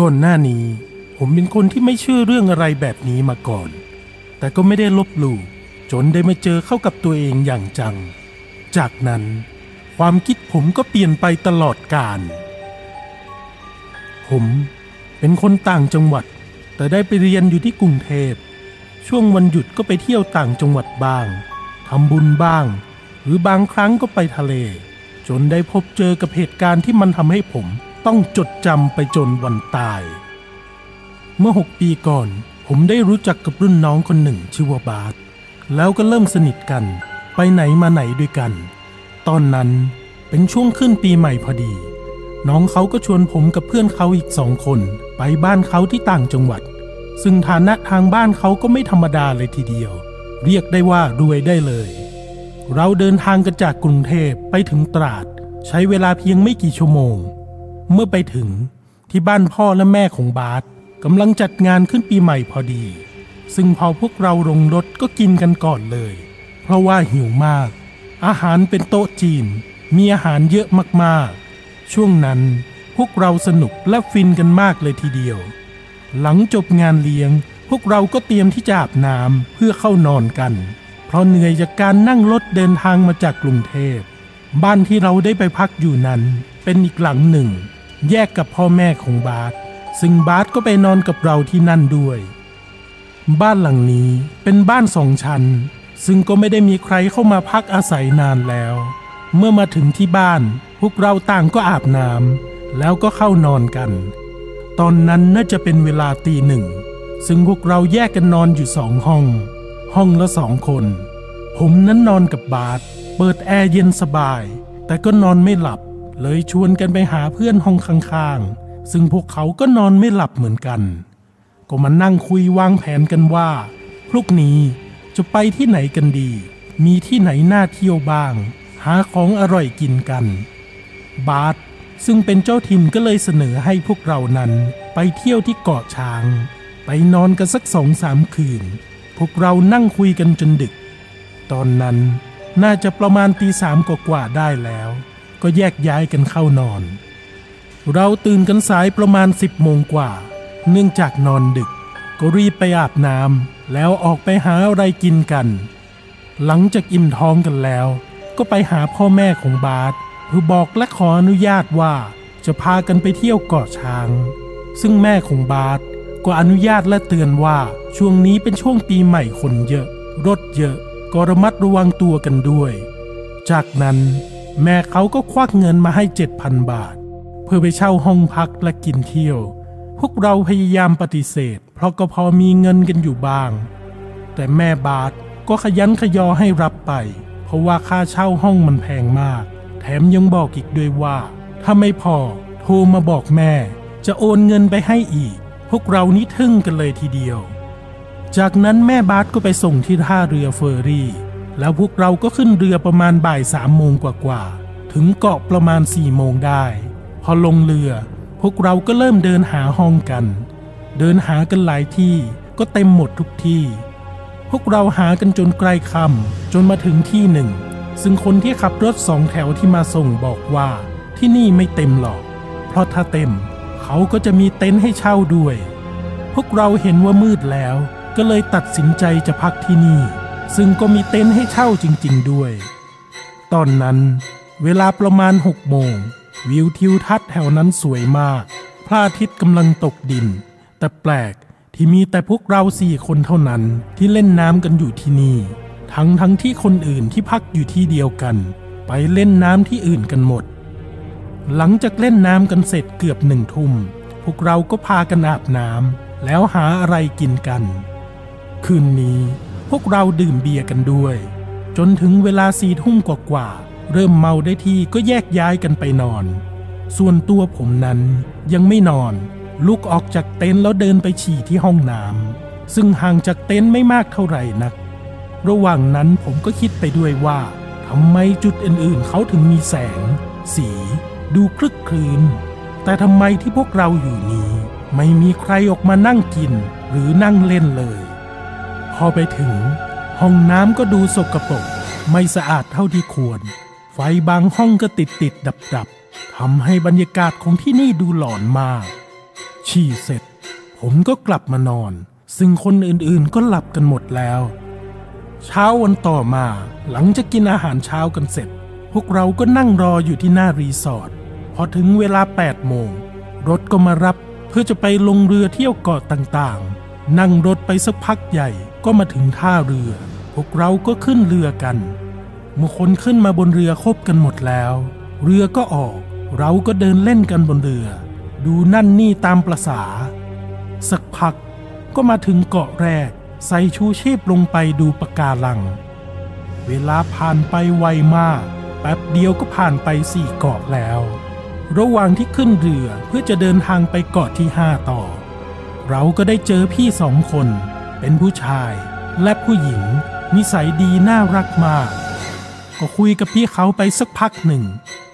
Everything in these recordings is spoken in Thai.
ก่อนหน้านี้ ผมเป็นคนที่ไม่เชื่อเรื่องอะไรแบบนี้มาก่อน แต่ก็ไม่ได้ลบหลู่จนได้มาเจอเข้ากับตัวเองอย่างจัง จากนั้น ความคิดผมก็เปลี่ยนไปตลอดกาลผมเป็นคนต่างจังหวัด แต่ได้ไปเรียนอยู่ที่กรุงเทพ ช่วงวันหยุดก็ไปเที่ยวต่างจังหวัดบ้างทำบุญบ้าง หรือบางครั้งก็ไปทะเล จนได้พบเจอกับเหตุการณ์ที่มันทำให้ผม ต้องจดจำไปจนวันตาย เมื่อหกปีก่อน ผมได้รู้จักกับรุ่นน้องคนหนึ่งชื่อว่าบาสแล้วก็เริ่มสนิทกัน ไปไหนมาไหนด้วยกัน ตอนนั้นเป็นช่วงขึ้นปีใหม่พอดี น้องเขาก็ชวนผมกับเพื่อนเขาอีกสองคน ไปบ้านเขาที่ต่างจังหวัด ซึ่งฐานะทางบ้านเขาก็ไม่ธรรมดาเลยทีเดียว เรียกได้ว่ารวยได้เลย เราเดินทางกันจากกรุงเทพไปถึงตราด ใช้เวลาเพียงไม่กี่ชั่วโมง เมื่อไปถึงที่บ้านพ่อและแม่ของบาสกำลังจัดงานขึ้นปีใหม่พอดี ซึ่งพอพวกเราลงรถก็กินกันก่อนเลย เพราะว่าหิวมาก อาหารเป็นโต๊ะจีน มีอาหารเยอะมากๆ ช่วงนั้นพวกเราสนุกและฟินกันมากเลยทีเดียว หลังจบงานเลี้ยง พวกเราก็เตรียมที่จะอาบน้ำเพื่อเข้านอนกัน เพราะเหนื่อยจากการนั่งรถเดินทางมาจากกรุงเทพ บ้านที่เราได้ไปพักอยู่นั้น เป็นอีกหลังหนึ่ง แยกกับพ่อแม่ของบาสซึ่งบาสก็ไปนอนกับเราที่นั่นด้วย บ้านหลังนี้เป็นบ้านสองชั้น ซึ่งก็ไม่ได้มีใครเข้ามาพักอาศัยนานแล้ว เมื่อมาถึงที่บ้าน พวกเราต่างก็อาบน้ำแล้วก็เข้านอนกัน ตอนนั้นน่าจะเป็นเวลาตีหนึ่ง ซึ่งพวกเราแยกกันนอนอยู่สองห้อง ห้องละสองคน ผมนั้นนอนกับบาสเปิดแอร์เย็นสบาย แต่ก็นอนไม่หลับ เลยชวนกันไปหาเพื่อนห้องข้างๆ ซึ่งพวกเขาก็นอนไม่หลับเหมือนกัน ก็มานั่งคุยวางแผนกันว่าพรุ่งนี้จะไปที่ไหนกันดี มีที่ไหนน่าเที่ยวบ้าง หาของอร่อยกินกัน บาสซึ่งเป็นเจ้าถิ่นก็เลยเสนอให้พวกเรานั้นไปเที่ยวที่เกาะช้าง ไปนอนกันสักสองสามคืน พวกเรานั่งคุยกันจนดึก ตอนนั้นน่าจะประมาณตีสามกว่าได้แล้ว ก็แยกย้ายกันเข้านอน เราตื่นกันสายประมาณสิบโมงกว่า เนื่องจากนอนดึก ก็รีบไปอาบน้ำแล้วออกไปหาอะไรกินกัน หลังจากอิ่มท้องกันแล้ว ก็ไปหาพ่อแม่ของบาสเพื่อบอกและขออนุญาตว่าจะพากันไปเที่ยวเกาะช้าง ซึ่งแม่ของบาสก็อนุญาตและเตือนว่าช่วงนี้เป็นช่วงปีใหม่คนเยอะ รถเยอะก็ระมัดระวังตัวกันด้วย จากนั้น แม่เขาก็ควักเงินมาให้เจ็ดพันบาท เพื่อไปเช่าห้องพักและกินเที่ยว พวกเราพยายามปฏิเสธ เพราะก็พอมีเงินกันอยู่บ้าง แต่แม่บาทก็ขยันขยอให้รับไป เพราะว่าค่าเช่าห้องมันแพงมาก แถมยังบอกอีกด้วยว่า ถ้าไม่พอโทรมาบอกแม่ จะโอนเงินไปให้อีก พวกเรานี่ทึ่งกันเลยทีเดียว จากนั้นแม่บาสก็ไปส่งที่ท่าเรือเฟอร์รี่ แล้วพวกเราก็ขึ้นเรือประมาณบ่ายสามโมงกว่าๆ ถึงเกาะประมาณสี่โมงได้ พอลงเรือ พวกเราก็เริ่มเดินหาห้องกัน เดินหากันหลายที่ก็เต็มหมดทุกที่ พวกเราหากันจนใกล้ค่ำจนมาถึงที่หนึ่ง ซึ่งคนที่ขับรถสองแถวที่มาส่งบอกว่าที่นี่ไม่เต็มหรอก เพราะถ้าเต็ม เขาก็จะมีเต็นท์ให้เช่าด้วย พวกเราเห็นว่ามืดแล้ว ก็เลยตัดสินใจจะพักที่นี่ ซึ่งก็มีเต็นท์ให้เช่าจริง ๆ ด้วย ตอนนั้นเวลาประมาณหกโมง วิวทิวทัศน์แถวนั้นสวยมาก พระอาทิตย์กำลังตกดิน แต่แปลกที่มีแต่พวกเราสี่คนเท่านั้นที่เล่นน้ำกันอยู่ที่นี่ ทั้งทั้งที่คนอื่นที่พักอยู่ที่เดียวกัน ไปเล่นน้ำที่อื่นกันหมด หลังจากเล่นน้ำกันเสร็จเกือบหนึ่งทุ่ม พวกเราก็พากันอาบน้ำแล้วหาอะไรกินกัน คืนนี้ พวกเราดื่มเบียร์กันด้วย จนถึงเวลาสี่ทุ่มกว่าๆเริ่มเมาได้ที่ก็แยกย้ายกันไปนอน ส่วนตัวผมนั้นยังไม่นอน ลุกออกจากเต็นท์แล้วเดินไปฉี่ที่ห้องน้ำซึ่งห่างจากเต็นท์ไม่มากเท่าไหร่นัก ระหว่างนั้นผมก็คิดไปด้วยว่าทำไมจุดอื่นๆ เขาถึงมีแสง สี ดูคลึกคลืน แต่ทำไมที่พวกเราอยู่นี้ ไม่มีใครออกมานั่งกินหรือนั่งเล่นเลย พอไปถึง ห้องน้ำก็ดูสกปรกไม่สะอาดเท่าที่ควร ไฟบางห้องก็ติดติดดับดับทำให้บรรยากาศของที่นี่ดูหลอนมากชฉี่เสร็จ ผมก็กลับมานอน ซึ่งคนอื่นๆก็หลับกันหมดแล้ว เช้าวันต่อมาหลังจากกินอาหารเช้ากันเสร็จ พวกเราก็นั่งรออยู่ที่หน้ารีสอร์ทพอถึงเวลา 8 โมง รถก็มารับเพื่อจะไปลงเรือเที่ยวเกาะต่างๆ นั่งรถไปสักพักใหญ่ ก็มาถึงท่าเรือ พวกเราก็ขึ้นเรือกัน เมื่อคนขึ้นมาบนเรือครบกันหมดแล้ว เรือก็ออก เราก็เดินเล่นกันบนเรือ ดูนั่นนี่ตามประษา สักพักก็มาถึงเกาะแรก ใส่ชูชีพลงไปดูปะการัง เวลาผ่านไปไวมาก แป๊บเดียวก็ผ่านไปสี่เกาะแล้ว ระหว่างที่ขึ้นเรือเพื่อจะเดินทางไปเกาะที่ห้าต่อ เราก็ได้เจอพี่สองคน เป็นผู้ชายและผู้หญิง นิสัยดีน่ารักมาก ก็คุยกับพี่เขาไปสักพักหนึ่ง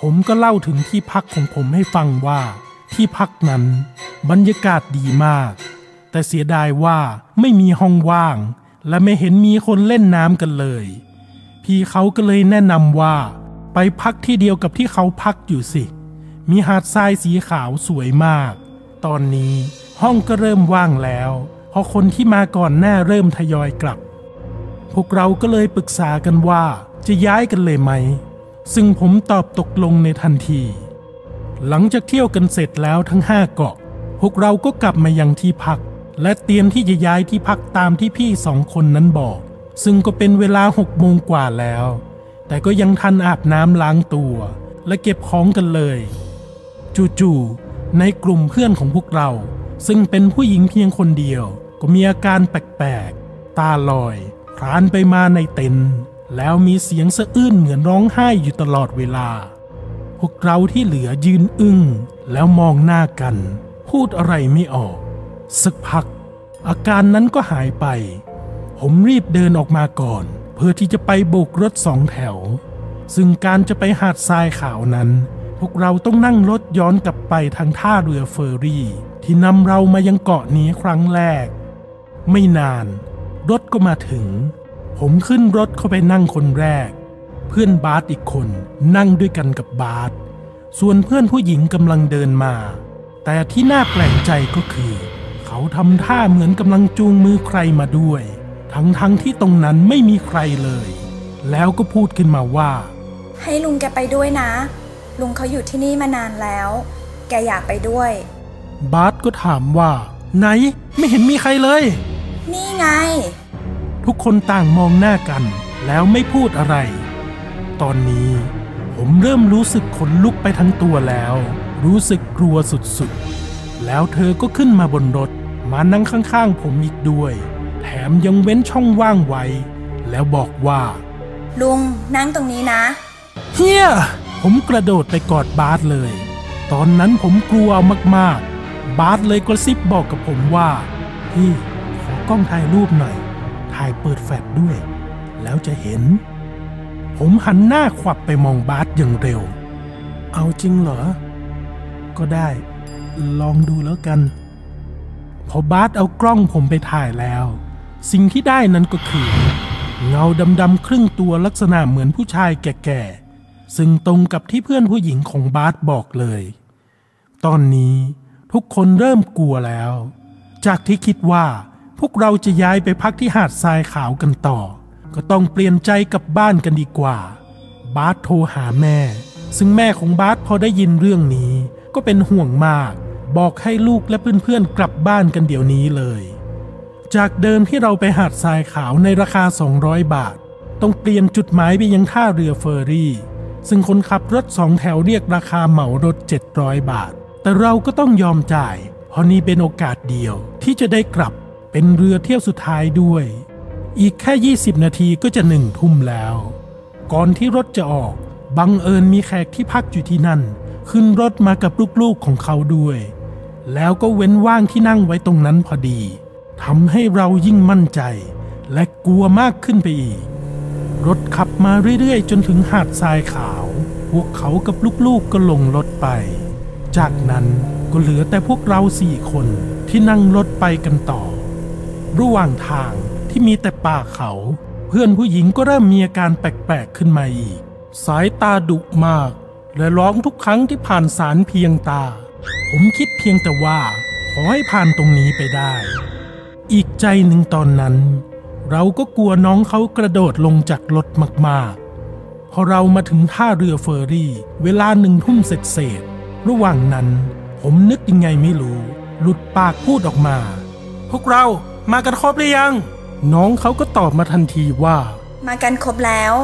ผมก็เล่าถึงที่พักของผมให้ฟังว่า ที่พักนั้น บรรยากาศดีมาก แต่เสียดายว่าไม่มีห้องว่าง และไม่เห็นมีคนเล่นน้ำกันเลย พี่เขาก็เลยแนะนำว่า ไปพักที่เดียวกับที่เขาพักอยู่สิ มีหาดทรายสีขาวสวยมาก ตอนนี้ห้องก็เริ่มว่างแล้ว พราะคนที่มาก่อนหน้าเริ่มทยอยกลับ พวกเราก็เลยปรึกษากันว่าจะย้ายกันเลยไหม ซึ่งผมตอบตกลงในทันที หลังจากเที่ยวกันเสร็จแล้วทั้งห้าเกาะ พวกเราก็กลับมายังที่พัก และเตรียมที่จะย้ายที่พักตามที่พี่สองคนนั้นบอก ซึ่งก็เป็นเวลาหกโมงกว่าแล้ว แต่ก็ยังทันอาบน้ำล้างตัว และเก็บของกันเลย จู่ๆในกลุ่มเพื่อนของพวกเรา ซึ่งเป็นผู้หญิงเพียงคนเดียว ก็มีอาการแปลกๆ ตาลอยคลานไปมาในเต็นท์แล้วมีเสียงสะอื้นเหมือนร้องไห้อยู่ตลอดเวลา พวกเราที่เหลือยืนอึ้ง แล้วมองหน้ากัน พูดอะไรไม่ออก สักพัก อาการนั้นก็หายไป ผมรีบเดินออกมาก่อน เพื่อที่จะไปโบกรถสองแถว ซึ่งการจะไปหาดทรายขาวนั้น พวกเราต้องนั่งรถย้อนกลับไปทางท่าเรือเฟอร์รี่ ที่นำเรามายังเกาะนี้ครั้งแรก ไม่นาน รถก็มาถึง ผมขึ้นรถเข้าไปนั่งคนแรก เพื่อนบาสอีกคนนั่งด้วยกันกับบาสส่วนเพื่อนผู้หญิงกำลังเดินมา แต่ที่น่าแปลกใจก็คือ เขาทำท่าเหมือนกำลังจูงมือใครมาด้วย ทั้งๆทที่ตรงนั้นไม่มีใครเลย แล้วก็พูดขึ้นมาว่า ให้ลุงแกไปด้วยนะ ลุงเขาอยู่ที่นี่มานานแล้ว แกอยากไปด้วย บาสก็ถามว่า ไหนไม่เห็นมีใครเลย นี่ไง ทุกคนต่างมองหน้ากัน แล้วไม่พูดอะไร ตอนนี้ผมเริ่มรู้สึกขนลุกไปทั้งตัวแล้ว รู้สึกกลัวสุดๆ แล้วเธอก็ขึ้นมาบนรถ มานั่งข้างๆ ผมอีกด้วย แถมยังเว้นช่องว่างไว้ แล้วบอกว่า ลุงนั่งตรงนี้นะ เฮียผมกระโดดไปกอดบาสเลย ตอนนั้นผมกลัวมากๆ บาสเลยกระซิบบอกกับผมว่า พี่ขอกล้องถ่ายรูปหน่อย ถ่ายเปิดแฟลชด้วย แล้วจะเห็น ผมหันหน้าขวับไปมองบาสอย่างเร็ว เอาจริงเหรอ ก็ได้ ลองดูแล้วกัน พอบาสเอากล้องผมไปถ่ายแล้ว สิ่งที่ได้นั้นก็คือ เงาดำๆครึ่งตัวลักษณะเหมือนผู้ชายแก่ๆซึ่งตรงกับที่เพื่อนผู้หญิงของบาสบอกเลย ตอนนี้ ทุกคนเริ่มกลัวแล้ว จากที่คิดว่าพวกเราจะย้ายไปพักที่หาดทรายขาวกันต่อ ก็ต้องเปลี่ยนใจกลับบ้านกันดีกว่า บาสโทรหาแม่ ซึ่งแม่ของบาสพอได้ยินเรื่องนี้ ก็เป็นห่วงมาก บอกให้ลูกและเพื่อนๆกลับบ้านกันเดี๋ยวนี้เลย จากเดิมที่เราไปหาดทรายขาวในราคา 200 บาท ต้องเปลี่ยนจุดหมายไปยังท่าเรือเฟอร์รี่ ซึ่งคนขับรถสองแถวเรียกราคาเหมารถ 700 บาท แต่เราก็ต้องยอมจ่าย เพราะนี่เป็นโอกาสเดียวที่จะได้กลับเป็นเรือเที่ยวสุดท้ายด้วย อีกแค่ 20 นาทีก็จะหนึ่งทุ่มแล้ว ก่อนที่รถจะออกบังเอิญมีแขกที่พักอยู่ที่นั่น ขึ้นรถมากับลูกๆของเขาด้วย แล้วก็เว้นว่างที่นั่งไว้ตรงนั้นพอดีทำให้เรายิ่งมั่นใจ และกลัวมากขึ้นไปอีก รถขับมาเรื่อยๆ จนถึงหาดทรายขาว พวกเขากับลูกๆก็ลงรถไป จากนั้นก็เหลือแต่พวกเราสี่คนที่นั่งรถไปกันต่อ ระหว่างทางที่มีแต่ป่าเขา เพื่อนผู้หญิงก็เริ่มมีอาการแปลกๆขึ้นมาอีก สายตาดุมาก และร้องทุกครั้งที่ผ่านสารเพียงตา ผมคิดเพียงแต่ว่า ขอให้ผ่านตรงนี้ไปได้ อีกใจหนึ่งตอนนั้น เราก็กลัวน้องเขากระโดดลงจากรถมากๆ พอเรามาถึงท่าเรือเฟอร์รี่ เวลาหนึ่งทุ่มเสร็จเศษ ระหว่างนั้น ผมนึกยังไงไม่รู้ หลุดปากพูดออกมา พวกเรามากันครบหรือยัง น้องเขาก็ตอบมาทันทีว่า มากันครบแล้ว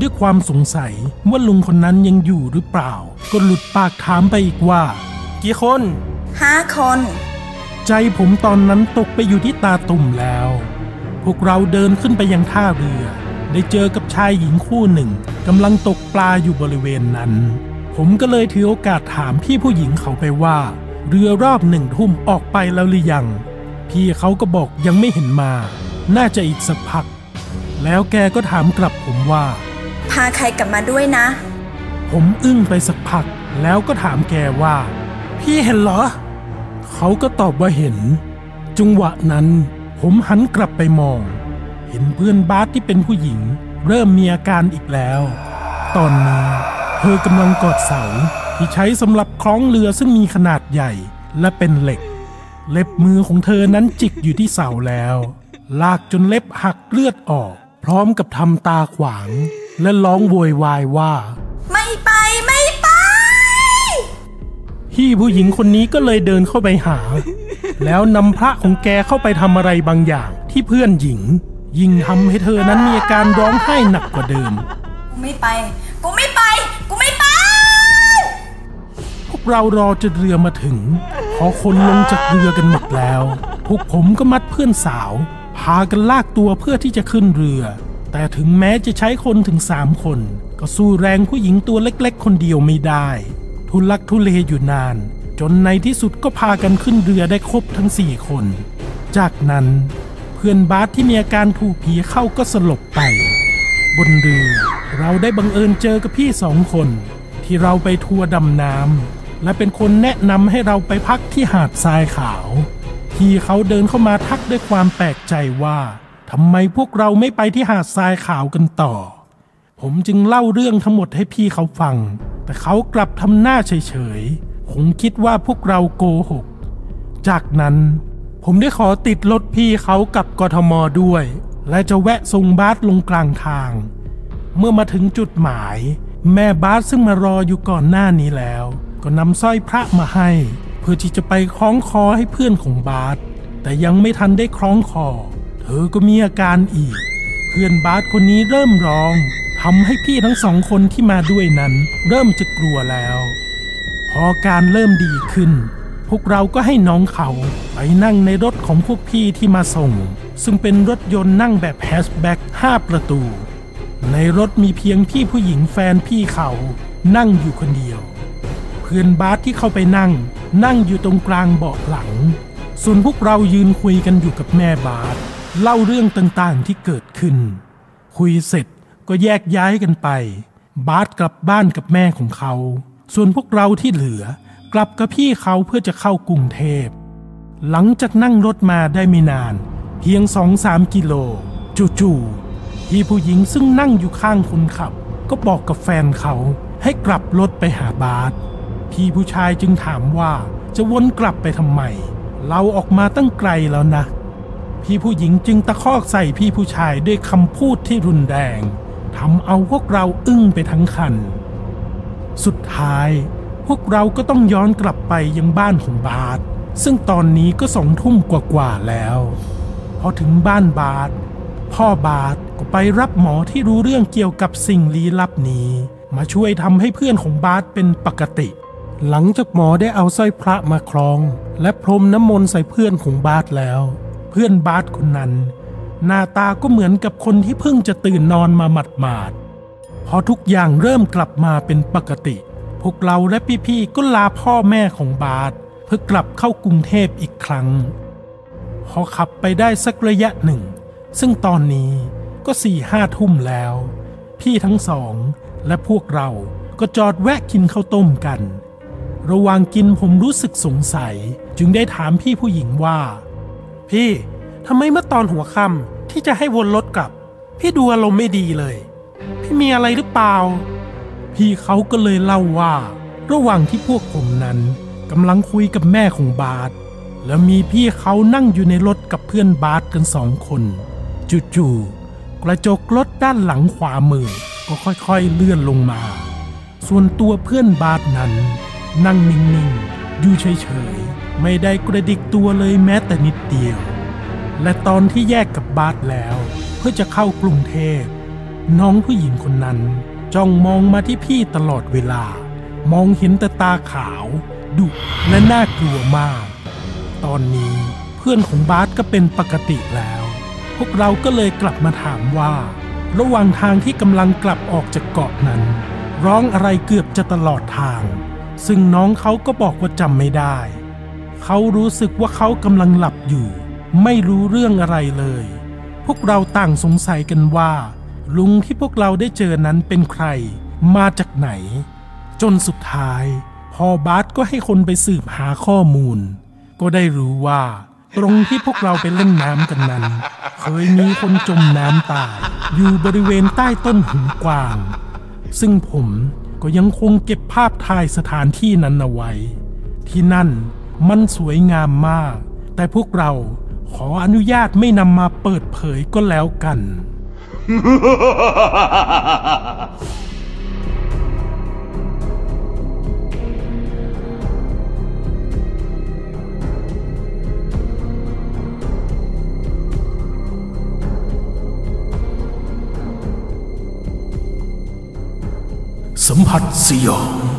ด้วยความสงสัยว่าลุงคนนั้นยังอยู่หรือเปล่า ก็หลุดปากถามไปอีกว่า กี่คนห้าคน ใจผมตอนนั้นตกไปอยู่ที่ตาตุ่มแล้ว พวกเราเดินขึ้นไปยังท่าเรือ ได้เจอกับชายหญิงคู่หนึ่งกำลังตกปลาอยู่บริเวณนั้น ผมก็เลยถือโอกาสถามพี่ผู้หญิงเขาไปว่า เรือรอบหนึ่งทุ่มออกไปแล้วหรือยัง พี่เขาก็บอกยังไม่เห็นมา น่าจะอีกสักพัก แล้วแกก็ถามกลับผมว่า พาใครกลับมาด้วยนะ ผมอึ้งไปสักพัก แล้วก็ถามแกว่า พี่เห็นเหรอ เขาก็ตอบว่าเห็น จังหวะนั้น ผมหันกลับไปมอง เห็นเพื่อนบาสที่เป็นผู้หญิง เริ่มมีอาการอีกแล้ว ตอนนี้ เธอกำลังกอดเสาที่ใช้สำหรับคล้องเรือซึ่งมีขนาดใหญ่และเป็นเหล็ก เล็บมือของเธอนั้นจิกอยู่ที่เสาแล้ว ลากจนเล็บหักเลือดออก พร้อมกับทำตาขวาง และร้องโวยวายว่า ไม่ไปไม่ไป พี่ผู้หญิงคนนี้ก็เลยเดินเข้าไปหา แล้วนำพระของแกเข้าไปทำอะไรบางอย่างที่เพื่อนหญิง ยิ่งทำให้เธอนั้นมีอาการร้องไห้หนักกว่าเดิม กูไม่ไป กูไม่ไป กเรารอจนเรือมาถึง พอคนลงจากเรือกันหมดแล้ว พวกผมก็มัดเพื่อนสาว พากันลากตัวเพื่อที่จะขึ้นเรือ แต่ถึงแม้จะใช้คนถึงสามคน ก็สู้แรงผู้หญิงตัวเล็กๆ คนเดียวไม่ได้ ทุลักทุเลอยู่นาน จนในที่สุดก็พากันขึ้นเรือได้ครบทั้งสี่คน จากนั้นเพื่อนบาสที่มีอาการถูกผีเข้าก็สลบไป บนเรือ เราได้บังเอิญเจอกับพี่สองคนที่เราไปทัวร์ดำน้ำ และเป็นคนแนะนำให้เราไปพักที่หาดทรายขาวพี่เขาเดินเข้ามาทักด้วยความแปลกใจว่าทำไมพวกเราไม่ไปที่หาดทรายขาวกันต่อ ผมจึงเล่าเรื่องทั้งหมดให้พี่เขาฟัง แต่เขากลับทำหน้าเฉยๆคงคิดว่าพวกเราโกหก จากนั้น ผมได้ขอติดรถพี่เขากับกทมด้วย และจะแวะส่งบาสลงกลางทาง เมื่อมาถึงจุดหมาย แม่บาสซึ่งมารออยู่ก่อนหน้านี้แล้ว ก็นำสร้อยพระมาให้ เพื่อที่จะไปคล้องคอให้เพื่อนของบาสแต่ยังไม่ทันได้คล้องคอ เธอก็มีอาการอีก เพื่อนบาสคนนี้เริ่มร้องทำให้พี่ทั้งสองคนที่มาด้วยนั้น เริ่มจะกลัวแล้ว พอการเริ่มดีขึ้น พวกเราก็ให้น้องเขาไปนั่งในรถของพวกพี่ที่มาส่ง ซึ่งเป็นรถยนต์นั่งแบบแฮชแบ็ก5ประตู ในรถมีเพียงพี่ผู้หญิงแฟนพี่เขานั่งอยู่คนเดียว พื่อนบาสที่เข้าไปนั่ง นั่งอยู่ตรงกลางเบาะหลัง ส่วนพวกเรายืนคุยกันอยู่กับแม่บาสเล่าเรื่องต่างๆที่เกิดขึ้น คุยเสร็จก็แยกย้ายกันไป บาสกลับบ้านกับแม่ของเขา ส่วนพวกเราที่เหลือกลับกับพี่เขาเพื่อจะเข้ากรุงเทพ หลังจากนั่งรถมาได้ไม่นาน เพียงสองสามกิโล จู่ๆพี่ผู้หญิงซึ่งนั่งอยู่ข้างคนขับ ก็บอกกับแฟนเขาให้กลับรถไปหาบาส พี่ผู้ชายจึงถามว่าจะวนกลับไปทำไม เราออกมาตั้งไกลแล้วนะ พี่ผู้หญิงจึงตะคอกใส่พี่ผู้ชายด้วยคำพูดที่รุนแรงทำเอาพวกเราอึ้งไปทั้งคัน สุดท้าย พวกเราก็ต้องย้อนกลับไปยังบ้านของบาสซึ่งตอนนี้ก็สองทุ่มกว่าๆแล้ว พอถึงบ้านบาสพ่อบาสก็ไปรับหมอที่รู้เรื่องเกี่ยวกับสิ่งลี้ลับนี้ มาช่วยทำให้เพื่อนของบาสเป็นปกติ หลังจากหมอได้เอาสร้อยพระมาคล้อง และพรมน้ำมนต์ใส่เพื่อนของบาสแล้ว เพื่อนบาสคนนั้น หน้าตาก็เหมือนกับคนที่เพิ่งจะตื่นนอนมาหมาดพอทุกอย่างเริ่มกลับมาเป็นปกติ พวกเราและพี่ๆก็ลาพ่อแม่ของบาสเพื่อกลับเข้ากรุงเทพอีกครั้ง พอขับไปได้สักระยะหนึ่ง ซึ่งตอนนี้ก็สี่ห้าทุ่มแล้ว พี่ทั้งสองและพวกเราก็จอดแวะกินข้าวต้มกัน ระหว่างกินผมรู้สึกสงสัย จึงได้ถามพี่ผู้หญิงว่า พี่ทำไมเมื่อตอนหัวค่ำที่จะให้วนรถกลับ พี่ดูอารมณ์ไม่ดีเลย พี่มีอะไรหรือเปล่า พี่เขาก็เลยเล่าว่า ระหว่างที่พวกผมนั้นกำลังคุยกับแม่ของบาสแล้วมีพี่เขานั่งอยู่ในรถกับเพื่อนบาสกันสองคนจู่ๆกระจกรถด้านหลังขวามือก็ค่อยๆเลื่อนลงมา ส่วนตัวเพื่อนบาสนั้น นั่งนิ่งๆ อยู่เฉยๆ ไม่ได้กระดิกตัวเลยแม้แต่นิดเดียว และตอนที่แยกกับบาสแล้ว เพื่อจะเข้ากรุงเทพ น้องผู้หญิงคนนั้นจ้องมองมาที่พี่ตลอดเวลา มองเห็นแต่ตาขาวดุและน่ากลัวมาก ตอนนี้เพื่อนของบาสก็เป็นปกติแล้ว พวกเราก็เลยกลับมาถามว่า ระหว่างทางที่กำลังกลับออกจากเกาะนั้น ร้องอะไรเกือบจะตลอดทาง ซึ่งน้องเขาก็บอกว่าจำไม่ได้ เขารู้สึกว่าเขากำลังหลับอยู่ ไม่รู้เรื่องอะไรเลย พวกเราต่างสงสัยกันว่า ลุงที่พวกเราได้เจอนั้นเป็นใคร มาจากไหน จนสุดท้าย พอบาสก็ให้คนไปสืบหาข้อมูล ก็ได้รู้ว่า ตรงที่พวกเราไปเล่นน้ำกันนั้น เคยมีคนจมน้ำตาย อยู่บริเวณใต้ต้นหูกวาง ซึ่งผม ก็ยังคงเก็บภาพถ่ายสถานที่นั้นเอาไว้ ที่นั่นมันสวยงามมาก แต่พวกเราขออนุญาตไม่นำมาเปิดเผยก็แล้วกัน สัมผัสสยอง